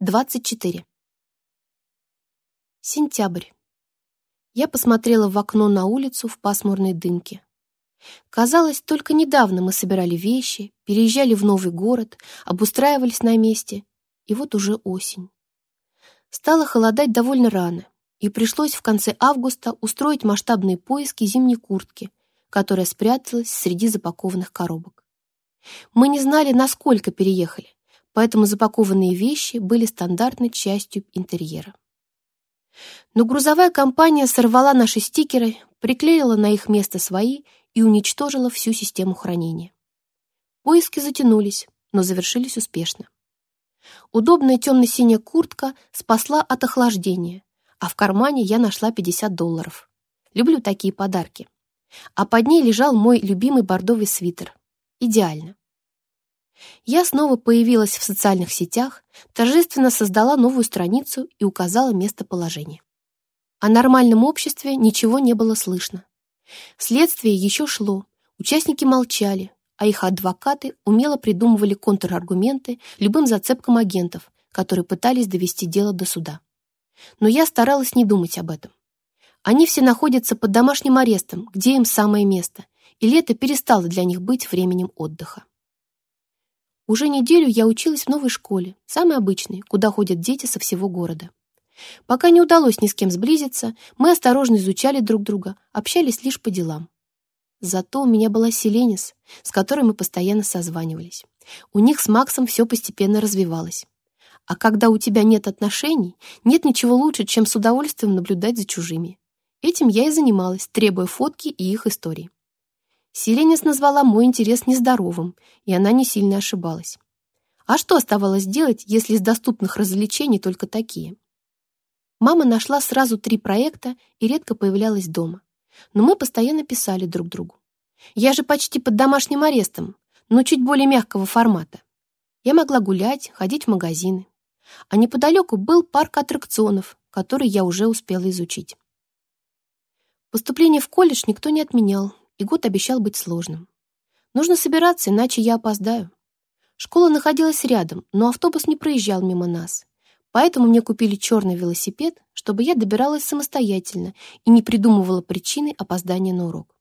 24. Сентябрь. Я посмотрела в окно на улицу в пасмурной дымке. Казалось, только недавно мы собирали вещи, переезжали в новый город, обустраивались на месте, и вот уже осень. Стало холодать довольно рано, и пришлось в конце августа устроить масштабные поиски зимней куртки, которая спряталась среди запакованных коробок. Мы не знали, насколько переехали, поэтому запакованные вещи были стандартной частью интерьера. Но грузовая компания сорвала наши стикеры, приклеила на их место свои и уничтожила всю систему хранения. Поиски затянулись, но завершились успешно. Удобная темно-синяя куртка спасла от охлаждения, а в кармане я нашла 50 долларов. Люблю такие подарки. А под ней лежал мой любимый бордовый свитер. Идеально. Я снова появилась в социальных сетях, торжественно создала новую страницу и указала местоположение. О нормальном обществе ничего не было слышно. Следствие еще шло, участники молчали, а их адвокаты умело придумывали контраргументы любым зацепкам агентов, которые пытались довести дело до суда. Но я старалась не думать об этом. Они все находятся под домашним арестом, где им самое место, и лето перестало для них быть временем отдыха. Уже неделю я училась в новой школе, самой обычной, куда ходят дети со всего города. Пока не удалось ни с кем сблизиться, мы осторожно изучали друг друга, общались лишь по делам. Зато у меня была Селенис, с которой мы постоянно созванивались. У них с Максом все постепенно развивалось. А когда у тебя нет отношений, нет ничего лучше, чем с удовольствием наблюдать за чужими. Этим я и занималась, требуя фотки и их истории. Селенис назвала мой интерес нездоровым, и она не сильно ошибалась. А что оставалось делать, если из доступных развлечений только такие? Мама нашла сразу три проекта и редко появлялась дома. Но мы постоянно писали друг другу. Я же почти под домашним арестом, но чуть более мягкого формата. Я могла гулять, ходить в магазины. А неподалеку был парк аттракционов, который я уже успела изучить. Поступление в колледж никто не отменял, и год обещал быть сложным. Нужно собираться, иначе я опоздаю. Школа находилась рядом, но автобус не проезжал мимо нас. Поэтому мне купили черный велосипед, чтобы я добиралась самостоятельно и не придумывала причины опоздания на урок.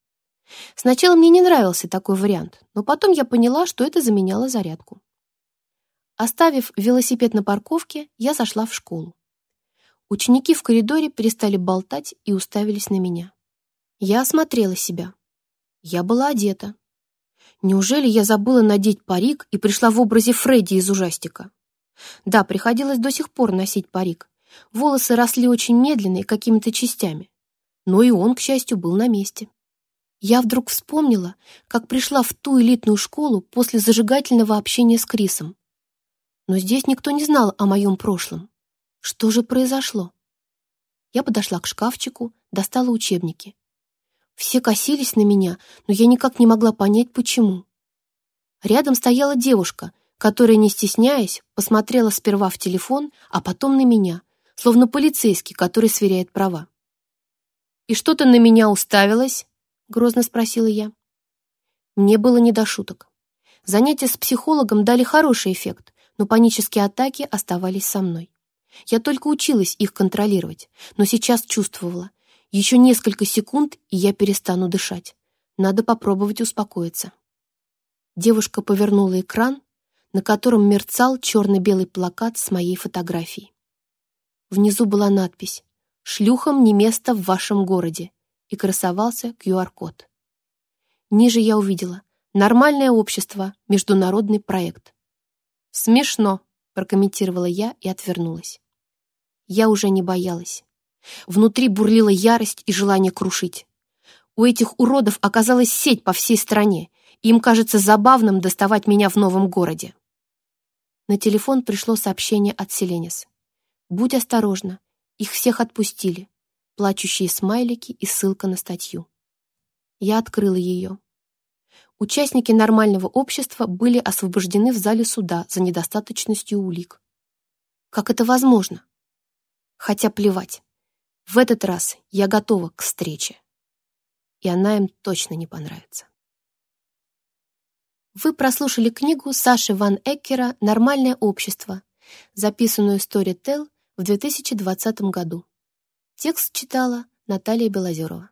Сначала мне не нравился такой вариант, но потом я поняла, что это заменяло зарядку. Оставив велосипед на парковке, я зашла в школу. Ученики в коридоре перестали болтать и уставились на меня. Я осмотрела себя. Я была одета. Неужели я забыла надеть парик и пришла в образе Фредди из ужастика? Да, приходилось до сих пор носить парик. Волосы росли очень медленно и какими-то частями. Но и он, к счастью, был на месте. Я вдруг вспомнила, как пришла в ту элитную школу после зажигательного общения с Крисом. Но здесь никто не знал о моем прошлом. Что же произошло? Я подошла к шкафчику, достала учебники. Все косились на меня, но я никак не могла понять, почему. Рядом стояла девушка, которая, не стесняясь, посмотрела сперва в телефон, а потом на меня, словно полицейский, который сверяет права. «И что-то на меня уставилась?» — грозно спросила я. Мне было не до шуток. Занятия с психологом дали хороший эффект, но панические атаки оставались со мной. Я только училась их контролировать, но сейчас чувствовала, еще несколько секунд, и я перестану дышать. Надо попробовать успокоиться. Девушка повернула экран, на котором мерцал черно-белый плакат с моей фотографией. Внизу была надпись «Шлюхам не место в вашем городе» и красовался QR-код. Ниже я увидела «Нормальное общество. Международный проект». «Смешно», — прокомментировала я и отвернулась. Я уже не боялась. Внутри бурлила ярость и желание крушить. У этих уродов оказалась сеть по всей стране, и им кажется забавным доставать меня в новом городе. На телефон пришло сообщение от Селенис. «Будь осторожна, их всех отпустили. Плачущие смайлики и ссылка на статью». Я открыла ее. Участники нормального общества были освобождены в зале суда за недостаточностью улик. Как это возможно? Хотя плевать. В этот раз я готова к встрече. И она им точно не понравится. Вы прослушали книгу Саши Ван Эккера «Нормальное общество», записанную Storytel в 2020 году. Текст читала Наталья Белозерова.